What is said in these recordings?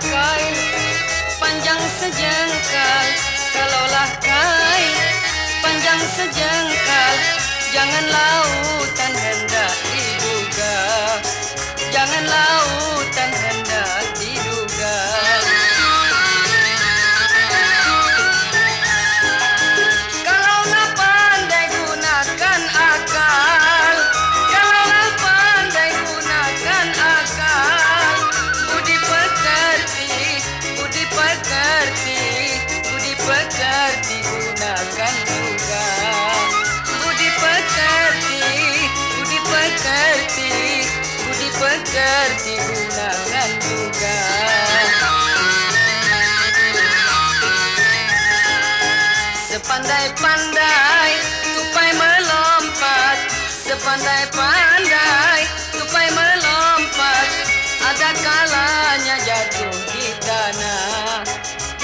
God. Sepandai-pandai tupai melompat. Sepandai-pandai tupai melompat. Ada kalanya jatuh di tanah.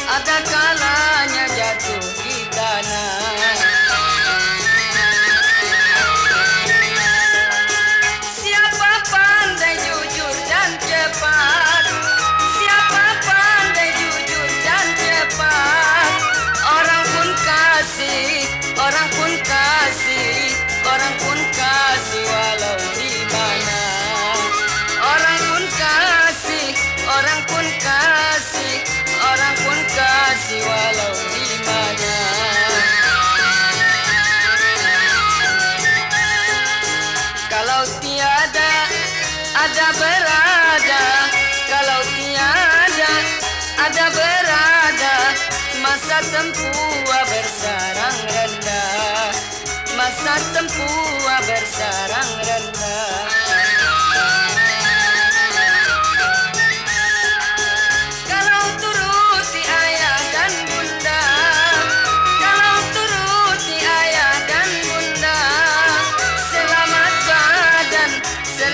Ada kalanya Kalau tiada ada berada. Kalau tiada ada berada. Masa tempuh bersarang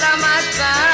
I'm a star.